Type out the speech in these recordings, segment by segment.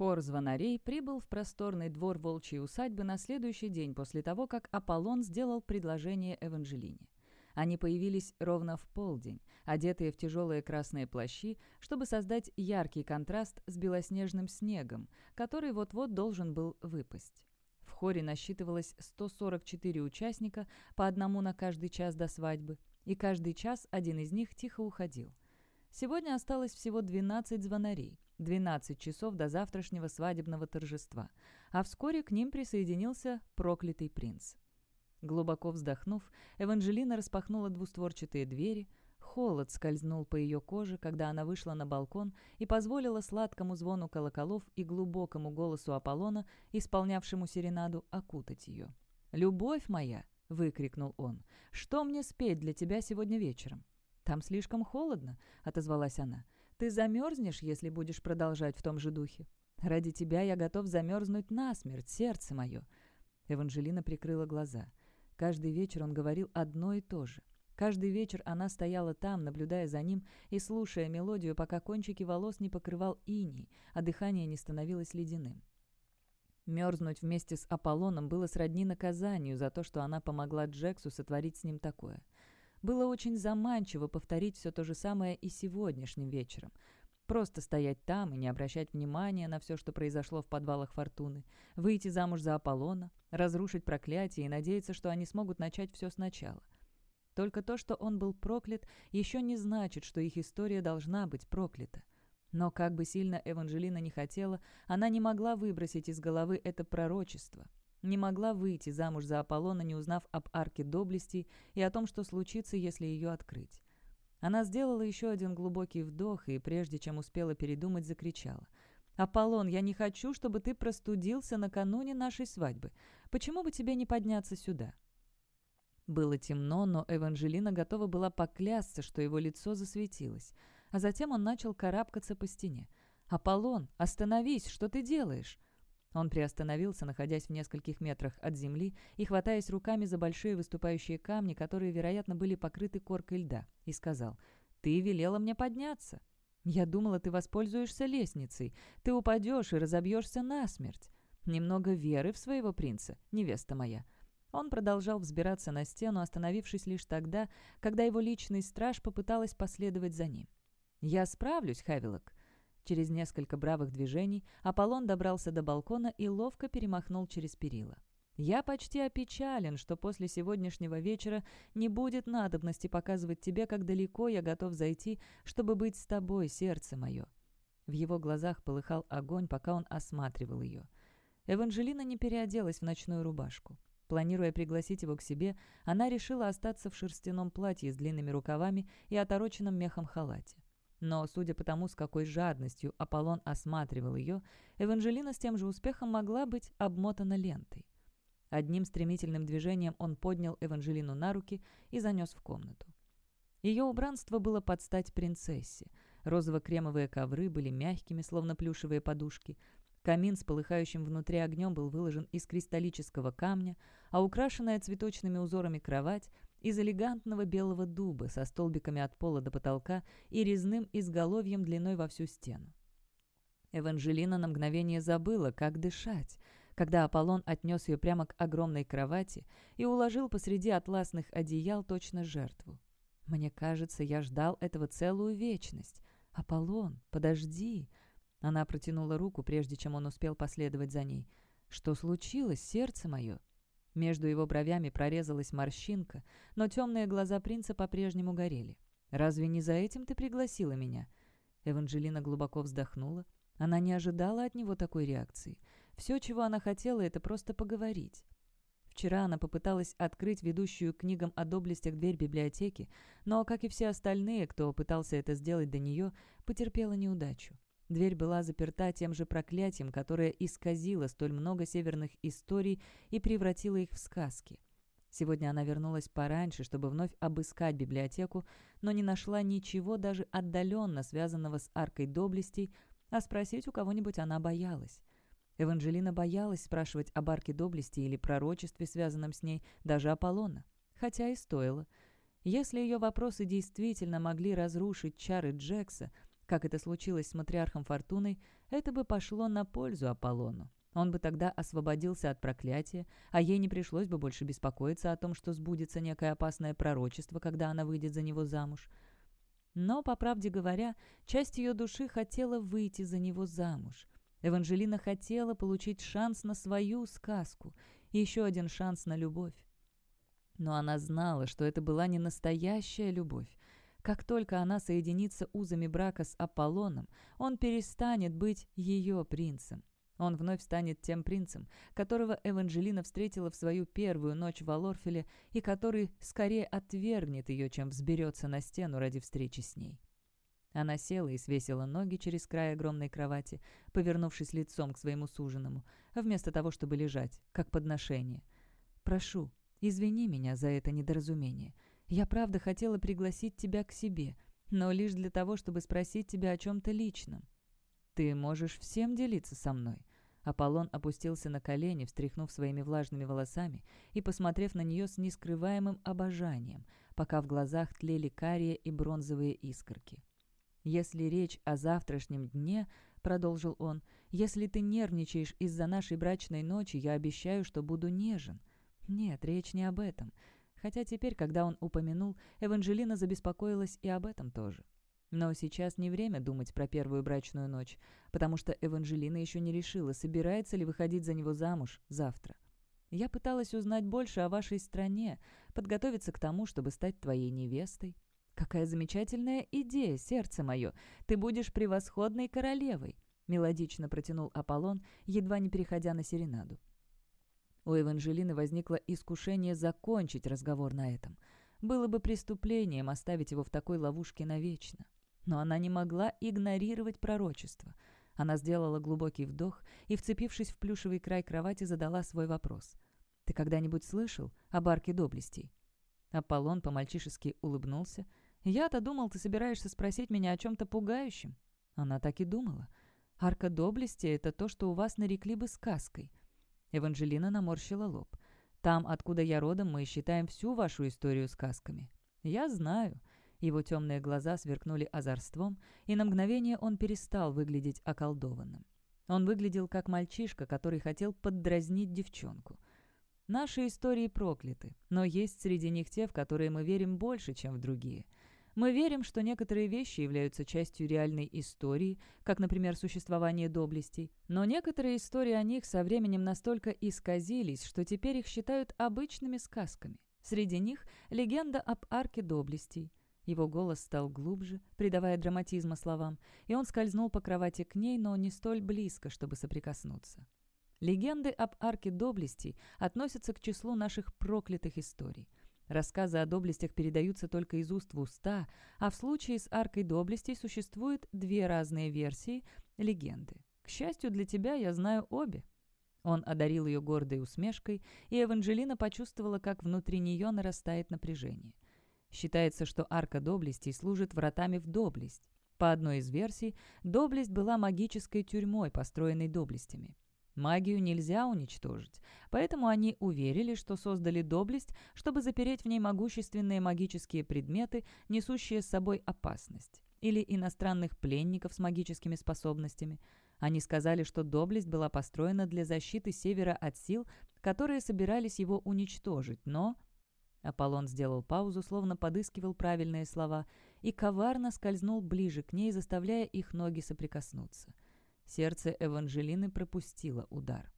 Хор звонарей прибыл в просторный двор волчьей усадьбы на следующий день после того, как Аполлон сделал предложение Эванжелине. Они появились ровно в полдень, одетые в тяжелые красные плащи, чтобы создать яркий контраст с белоснежным снегом, который вот-вот должен был выпасть. В хоре насчитывалось 144 участника, по одному на каждый час до свадьбы, и каждый час один из них тихо уходил. Сегодня осталось всего 12 звонарей, 12 часов до завтрашнего свадебного торжества, а вскоре к ним присоединился проклятый принц. Глубоко вздохнув, Эванжелина распахнула двустворчатые двери, холод скользнул по ее коже, когда она вышла на балкон и позволила сладкому звону колоколов и глубокому голосу Аполлона, исполнявшему серенаду, окутать ее. «Любовь моя!» — выкрикнул он. «Что мне спеть для тебя сегодня вечером?» «Там слишком холодно», — отозвалась она. «Ты замерзнешь, если будешь продолжать в том же духе. Ради тебя я готов замерзнуть насмерть, сердце мое». Эванжелина прикрыла глаза. Каждый вечер он говорил одно и то же. Каждый вечер она стояла там, наблюдая за ним и слушая мелодию, пока кончики волос не покрывал иней, а дыхание не становилось ледяным. Мерзнуть вместе с Аполлоном было сродни наказанию за то, что она помогла Джексу сотворить с ним такое. Было очень заманчиво повторить все то же самое и сегодняшним вечером, Просто стоять там и не обращать внимания на все, что произошло в подвалах Фортуны, выйти замуж за Аполлона, разрушить проклятие и надеяться, что они смогут начать все сначала. Только то, что он был проклят, еще не значит, что их история должна быть проклята. Но как бы сильно Эванжелина не хотела, она не могла выбросить из головы это пророчество. Не могла выйти замуж за Аполлона, не узнав об арке доблестей и о том, что случится, если ее открыть. Она сделала еще один глубокий вдох и, прежде чем успела передумать, закричала. «Аполлон, я не хочу, чтобы ты простудился накануне нашей свадьбы. Почему бы тебе не подняться сюда?» Было темно, но Эванжелина готова была поклясться, что его лицо засветилось. А затем он начал карабкаться по стене. «Аполлон, остановись! Что ты делаешь?» Он приостановился, находясь в нескольких метрах от земли и хватаясь руками за большие выступающие камни, которые, вероятно, были покрыты коркой льда, и сказал, «Ты велела мне подняться. Я думала, ты воспользуешься лестницей. Ты упадешь и разобьешься насмерть. Немного веры в своего принца, невеста моя». Он продолжал взбираться на стену, остановившись лишь тогда, когда его личный страж попыталась последовать за ним. «Я справлюсь, Хавилок», Через несколько бравых движений Аполлон добрался до балкона и ловко перемахнул через перила. «Я почти опечален, что после сегодняшнего вечера не будет надобности показывать тебе, как далеко я готов зайти, чтобы быть с тобой, сердце мое». В его глазах полыхал огонь, пока он осматривал ее. Эванжелина не переоделась в ночную рубашку. Планируя пригласить его к себе, она решила остаться в шерстяном платье с длинными рукавами и отороченном мехом халате. Но, судя по тому, с какой жадностью Аполлон осматривал ее, Эванжелина с тем же успехом могла быть обмотана лентой. Одним стремительным движением он поднял Эванжелину на руки и занес в комнату. Ее убранство было под стать принцессе. Розово-кремовые ковры были мягкими, словно плюшевые подушки. Камин с полыхающим внутри огнем был выложен из кристаллического камня, а украшенная цветочными узорами кровать из элегантного белого дуба со столбиками от пола до потолка и резным изголовьем длиной во всю стену. Эванжелина на мгновение забыла, как дышать, когда Аполлон отнес ее прямо к огромной кровати и уложил посреди атласных одеял точно жертву. «Мне кажется, я ждал этого целую вечность. Аполлон, подожди!» Она протянула руку, прежде чем он успел последовать за ней. «Что случилось, сердце мое?» Между его бровями прорезалась морщинка, но темные глаза принца по-прежнему горели. «Разве не за этим ты пригласила меня?» Эванжелина глубоко вздохнула. Она не ожидала от него такой реакции. Все, чего она хотела, это просто поговорить. Вчера она попыталась открыть ведущую книгам о доблестях дверь библиотеки, но, как и все остальные, кто пытался это сделать до нее, потерпела неудачу. Дверь была заперта тем же проклятием, которое исказило столь много северных историй и превратило их в сказки. Сегодня она вернулась пораньше, чтобы вновь обыскать библиотеку, но не нашла ничего даже отдаленно связанного с аркой доблестей, а спросить у кого-нибудь она боялась. Эванжелина боялась спрашивать об арке доблести или пророчестве, связанном с ней, даже Аполлона. Хотя и стоило. Если ее вопросы действительно могли разрушить чары Джекса, как это случилось с матриархом Фортуной, это бы пошло на пользу Аполлону. Он бы тогда освободился от проклятия, а ей не пришлось бы больше беспокоиться о том, что сбудется некое опасное пророчество, когда она выйдет за него замуж. Но, по правде говоря, часть ее души хотела выйти за него замуж. Эванжелина хотела получить шанс на свою сказку и еще один шанс на любовь. Но она знала, что это была не настоящая любовь. Как только она соединится узами брака с Аполлоном, он перестанет быть ее принцем. Он вновь станет тем принцем, которого Эванжелина встретила в свою первую ночь в Алорфеле и который скорее отвергнет ее, чем взберется на стену ради встречи с ней. Она села и свесила ноги через край огромной кровати, повернувшись лицом к своему суженому, вместо того, чтобы лежать, как подношение. «Прошу, извини меня за это недоразумение. Я правда хотела пригласить тебя к себе, но лишь для того, чтобы спросить тебя о чем-то личном. Ты можешь всем делиться со мной. Аполлон опустился на колени, встряхнув своими влажными волосами и посмотрев на нее с нескрываемым обожанием, пока в глазах тлели карие и бронзовые искорки. «Если речь о завтрашнем дне, — продолжил он, — если ты нервничаешь из-за нашей брачной ночи, я обещаю, что буду нежен. Нет, речь не об этом. Хотя теперь, когда он упомянул, Эванжелина забеспокоилась и об этом тоже. Но сейчас не время думать про первую брачную ночь, потому что Эванжелина еще не решила, собирается ли выходить за него замуж завтра. Я пыталась узнать больше о вашей стране, подготовиться к тому, чтобы стать твоей невестой. Какая замечательная идея, сердце мое! Ты будешь превосходной королевой!» Мелодично протянул Аполлон, едва не переходя на серенаду. У Эванжелины возникло искушение закончить разговор на этом. Было бы преступлением оставить его в такой ловушке навечно. Но она не могла игнорировать пророчество. Она сделала глубокий вдох и, вцепившись в плюшевый край кровати, задала свой вопрос. «Ты когда-нибудь слышал об арке доблестей?» Аполлон по-мальчишески улыбнулся. «Я-то думал, ты собираешься спросить меня о чем-то пугающем». Она так и думала. «Арка доблести — это то, что у вас нарекли бы сказкой». Эванжелина наморщила лоб. «Там, откуда я родом, мы считаем всю вашу историю сказками». «Я знаю. Его темные глаза сверкнули озорством, и на мгновение он перестал выглядеть околдованным. Он выглядел как мальчишка, который хотел поддразнить девчонку. Наши истории прокляты, но есть среди них те, в которые мы верим больше, чем в другие. Мы верим, что некоторые вещи являются частью реальной истории, как, например, существование доблестей, но некоторые истории о них со временем настолько исказились, что теперь их считают обычными сказками. Среди них легенда об арке доблестей, его голос стал глубже, придавая драматизма словам, и он скользнул по кровати к ней, но не столь близко, чтобы соприкоснуться. Легенды об арке доблестей относятся к числу наших проклятых историй. Рассказы о доблестях передаются только из уст в уста, а в случае с аркой доблестей существуют две разные версии легенды. К счастью для тебя, я знаю обе. Он одарил ее гордой усмешкой, и Эванжелина почувствовала, как внутри нее нарастает напряжение – Считается, что арка доблестей служит вратами в доблесть. По одной из версий, доблесть была магической тюрьмой, построенной доблестями. Магию нельзя уничтожить, поэтому они уверили, что создали доблесть, чтобы запереть в ней могущественные магические предметы, несущие с собой опасность, или иностранных пленников с магическими способностями. Они сказали, что доблесть была построена для защиты Севера от сил, которые собирались его уничтожить, но Аполлон сделал паузу, словно подыскивал правильные слова, и коварно скользнул ближе к ней, заставляя их ноги соприкоснуться. Сердце Эванжелины пропустило удар.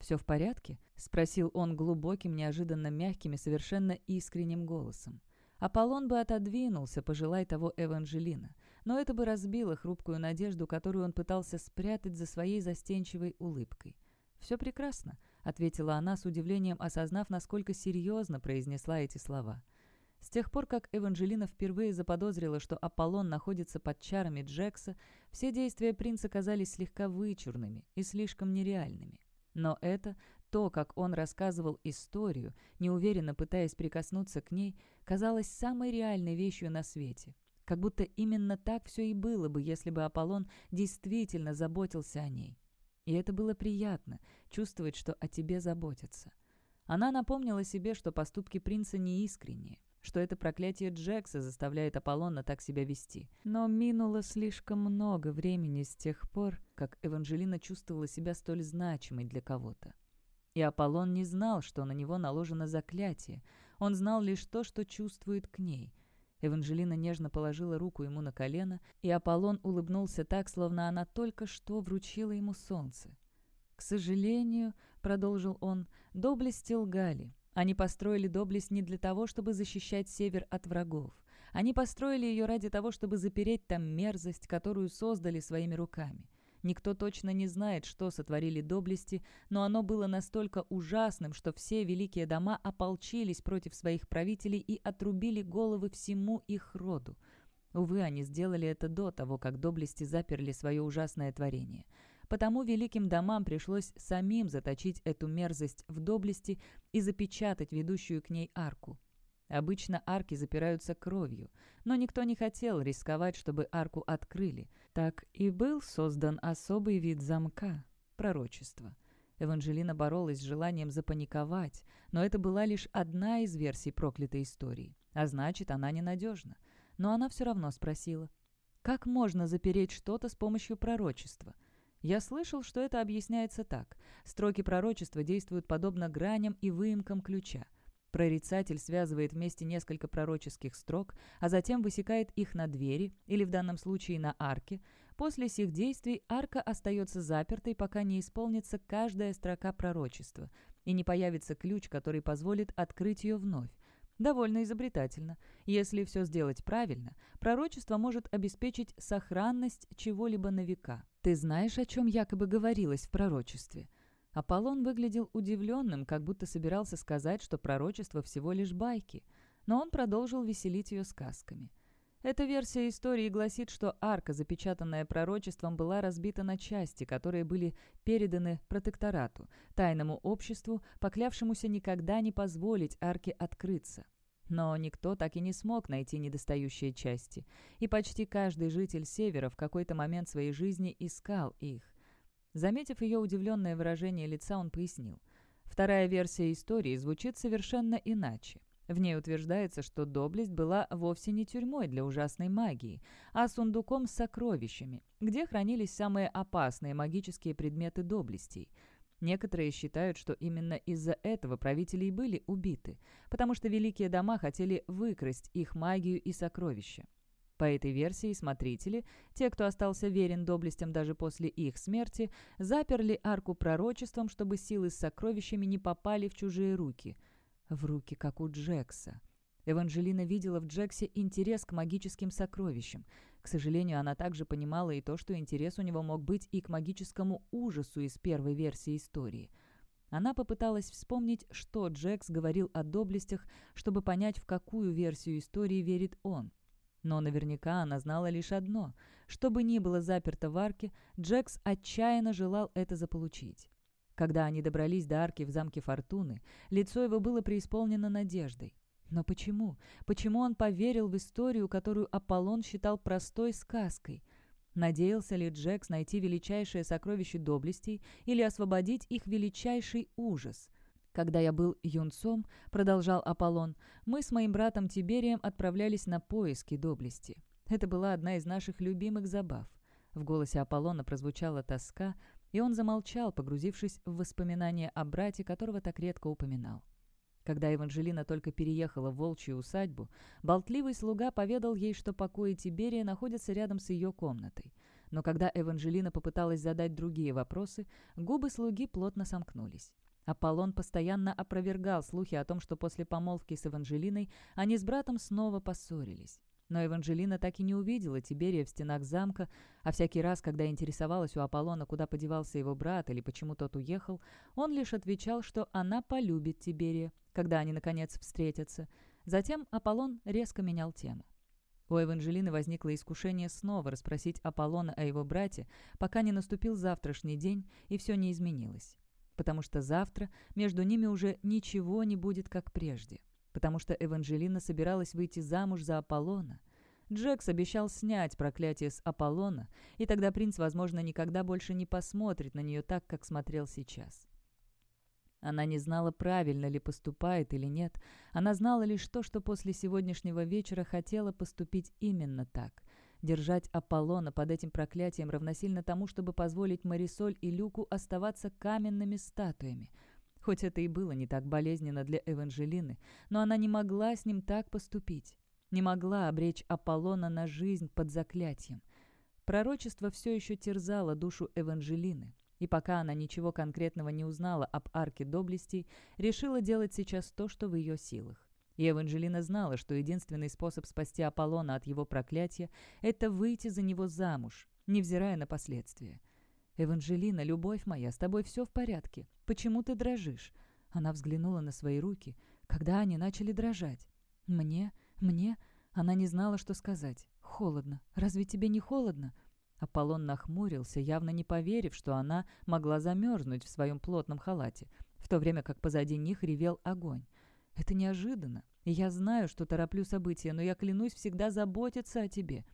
«Все в порядке?» — спросил он глубоким, неожиданно мягким и совершенно искренним голосом. Аполлон бы отодвинулся, пожелай того Эванжелина, но это бы разбило хрупкую надежду, которую он пытался спрятать за своей застенчивой улыбкой. «Все прекрасно», — ответила она с удивлением, осознав, насколько серьезно произнесла эти слова. С тех пор, как Эванжелина впервые заподозрила, что Аполлон находится под чарами Джекса, все действия принца казались слегка вычурными и слишком нереальными. Но это, то, как он рассказывал историю, неуверенно пытаясь прикоснуться к ней, казалось самой реальной вещью на свете. Как будто именно так все и было бы, если бы Аполлон действительно заботился о ней. И это было приятно, чувствовать, что о тебе заботятся. Она напомнила себе, что поступки принца неискренние. Что это проклятие Джекса заставляет Аполлона так себя вести. Но минуло слишком много времени с тех пор, как Эванжелина чувствовала себя столь значимой для кого-то. И Аполлон не знал, что на него наложено заклятие. Он знал лишь то, что чувствует к ней. Эванжелина нежно положила руку ему на колено, и Аполлон улыбнулся так, словно она только что вручила ему солнце. «К сожалению», — продолжил он, — «доблести лгали. Они построили доблесть не для того, чтобы защищать север от врагов. Они построили ее ради того, чтобы запереть там мерзость, которую создали своими руками. Никто точно не знает, что сотворили доблести, но оно было настолько ужасным, что все великие дома ополчились против своих правителей и отрубили головы всему их роду. Увы, они сделали это до того, как доблести заперли свое ужасное творение. Потому великим домам пришлось самим заточить эту мерзость в доблести и запечатать ведущую к ней арку. Обычно арки запираются кровью, но никто не хотел рисковать, чтобы арку открыли. Так и был создан особый вид замка – пророчество. Эванжелина боролась с желанием запаниковать, но это была лишь одна из версий проклятой истории, а значит, она ненадежна. Но она все равно спросила, как можно запереть что-то с помощью пророчества – я слышал, что это объясняется так. Строки пророчества действуют подобно граням и выемкам ключа. Прорицатель связывает вместе несколько пророческих строк, а затем высекает их на двери, или в данном случае на арке. После сих действий арка остается запертой, пока не исполнится каждая строка пророчества, и не появится ключ, который позволит открыть ее вновь. Довольно изобретательно. Если все сделать правильно, пророчество может обеспечить сохранность чего-либо на века. Ты знаешь, о чем якобы говорилось в пророчестве? Аполлон выглядел удивленным, как будто собирался сказать, что пророчество всего лишь байки. Но он продолжил веселить ее сказками. Эта версия истории гласит, что арка, запечатанная пророчеством, была разбита на части, которые были переданы протекторату, тайному обществу, поклявшемуся никогда не позволить арке открыться. Но никто так и не смог найти недостающие части, и почти каждый житель Севера в какой-то момент своей жизни искал их. Заметив ее удивленное выражение лица, он пояснил. Вторая версия истории звучит совершенно иначе. В ней утверждается, что доблесть была вовсе не тюрьмой для ужасной магии, а сундуком с сокровищами, где хранились самые опасные магические предметы доблестей. Некоторые считают, что именно из-за этого правители и были убиты, потому что великие дома хотели выкрасть их магию и сокровища. По этой версии смотрители, те, кто остался верен доблестям даже после их смерти, заперли арку пророчеством, чтобы силы с сокровищами не попали в чужие руки – в руки, как у Джекса. Эванжелина видела в Джексе интерес к магическим сокровищам. К сожалению, она также понимала и то, что интерес у него мог быть и к магическому ужасу из первой версии истории. Она попыталась вспомнить, что Джекс говорил о доблестях, чтобы понять, в какую версию истории верит он. Но наверняка она знала лишь одно. Что бы ни было заперто в арке, Джекс отчаянно желал это заполучить. Когда они добрались до арки в замке Фортуны, лицо его было преисполнено надеждой. Но почему? Почему он поверил в историю, которую Аполлон считал простой сказкой? Надеялся ли Джекс найти величайшее сокровище доблестей или освободить их величайший ужас? «Когда я был юнцом, — продолжал Аполлон, — мы с моим братом Тиберием отправлялись на поиски доблести. Это была одна из наших любимых забав. В голосе Аполлона прозвучала тоска, и он замолчал, погрузившись в воспоминания о брате, которого так редко упоминал. Когда Эванжелина только переехала в волчью усадьбу, болтливый слуга поведал ей, что покои Тиберия находятся рядом с ее комнатой. Но когда Эванжелина попыталась задать другие вопросы, губы слуги плотно сомкнулись. Аполлон постоянно опровергал слухи о том, что после помолвки с Эванжелиной они с братом снова поссорились. Но Эванжелина так и не увидела Тиберия в стенах замка, а всякий раз, когда интересовалась у Аполлона, куда подевался его брат или почему тот уехал, он лишь отвечал, что она полюбит Тиберия, когда они, наконец, встретятся. Затем Аполлон резко менял тему. У Эванжелины возникло искушение снова расспросить Аполлона о его брате, пока не наступил завтрашний день, и все не изменилось. Потому что завтра между ними уже ничего не будет, как прежде потому что Эванжелина собиралась выйти замуж за Аполлона. Джекс обещал снять проклятие с Аполлона, и тогда принц, возможно, никогда больше не посмотрит на нее так, как смотрел сейчас. Она не знала, правильно ли поступает или нет. Она знала лишь то, что после сегодняшнего вечера хотела поступить именно так. Держать Аполлона под этим проклятием равносильно тому, чтобы позволить Марисоль и Люку оставаться каменными статуями. Хоть это и было не так болезненно для Эванжелины, но она не могла с ним так поступить. Не могла обречь Аполлона на жизнь под заклятием. Пророчество все еще терзало душу Эванжелины, и пока она ничего конкретного не узнала об арке доблестей, решила делать сейчас то, что в ее силах. И Эванжелина знала, что единственный способ спасти Аполлона от его проклятия – это выйти за него замуж, невзирая на последствия. «Эванжелина, любовь моя, с тобой все в порядке. Почему ты дрожишь?» Она взглянула на свои руки, когда они начали дрожать. «Мне? Мне?» Она не знала, что сказать. «Холодно. Разве тебе не холодно?» Аполлон нахмурился, явно не поверив, что она могла замерзнуть в своем плотном халате, в то время как позади них ревел огонь. «Это неожиданно. Я знаю, что тороплю события, но я клянусь всегда заботиться о тебе».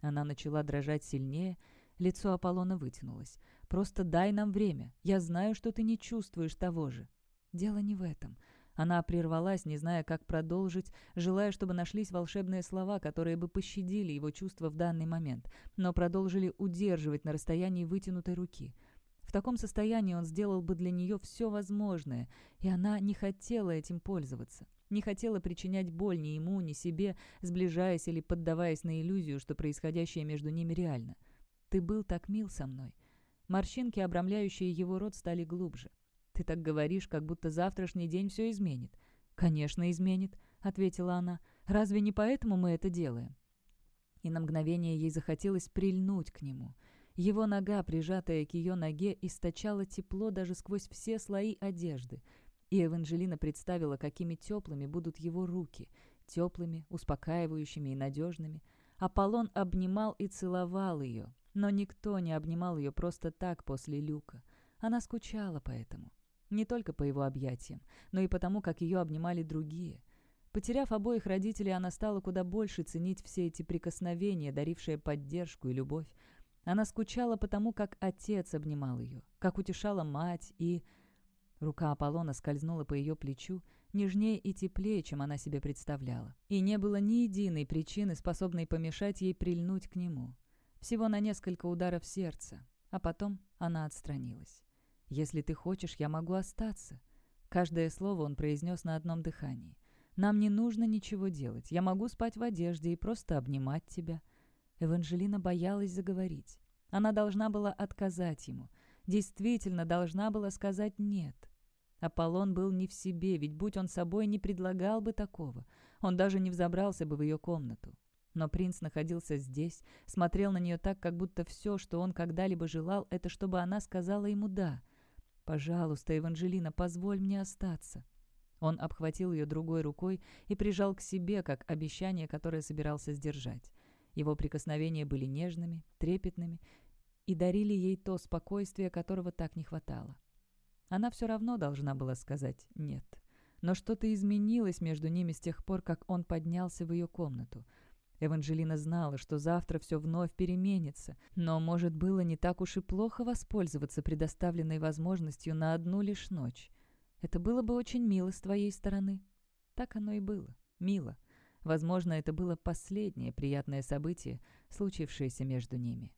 Она начала дрожать сильнее, лицо Аполлона вытянулось. «Просто дай нам время. Я знаю, что ты не чувствуешь того же». «Дело не в этом. Она прервалась, не зная, как продолжить, желая, чтобы нашлись волшебные слова, которые бы пощадили его чувства в данный момент, но продолжили удерживать на расстоянии вытянутой руки. В таком состоянии он сделал бы для нее все возможное, и она не хотела этим пользоваться. Не хотела причинять боль ни ему, ни себе, сближаясь или поддаваясь на иллюзию, что происходящее между ними реально. «Ты был так мил со мной». Морщинки, обрамляющие его рот, стали глубже. «Ты так говоришь, как будто завтрашний день все изменит». «Конечно, изменит», — ответила она. «Разве не поэтому мы это делаем?» И на мгновение ей захотелось прильнуть к нему. Его нога, прижатая к ее ноге, источала тепло даже сквозь все слои одежды. И Эванжелина представила, какими теплыми будут его руки, теплыми, успокаивающими и надежными. Аполлон обнимал и целовал ее, но никто не обнимал ее просто так после люка. Она скучала по этому. Не только по его объятиям, но и потому, как ее обнимали другие. Потеряв обоих родителей, она стала куда больше ценить все эти прикосновения, дарившие поддержку и любовь. Она скучала потому, как отец обнимал ее, как утешала мать и... Рука Аполлона скользнула по ее плечу, нежнее и теплее, чем она себе представляла. И не было ни единой причины, способной помешать ей прильнуть к нему. Всего на несколько ударов сердца, а потом она отстранилась. «Если ты хочешь, я могу остаться». Каждое слово он произнес на одном дыхании. «Нам не нужно ничего делать. Я могу спать в одежде и просто обнимать тебя». Эванжелина боялась заговорить. Она должна была отказать ему. Действительно должна была сказать «нет». Аполлон был не в себе, ведь будь он собой, не предлагал бы такого. Он даже не взобрался бы в ее комнату. Но принц находился здесь, смотрел на нее так, как будто все, что он когда-либо желал, это чтобы она сказала ему «да». «Пожалуйста, Эванжелина, позволь мне остаться». Он обхватил ее другой рукой и прижал к себе, как обещание, которое собирался сдержать. Его прикосновения были нежными, трепетными и дарили ей то спокойствие, которого так не хватало. Она все равно должна была сказать «нет». Но что-то изменилось между ними с тех пор, как он поднялся в ее комнату — Эванжелина знала, что завтра все вновь переменится, но, может, было не так уж и плохо воспользоваться предоставленной возможностью на одну лишь ночь. Это было бы очень мило с твоей стороны. Так оно и было. Мило. Возможно, это было последнее приятное событие, случившееся между ними.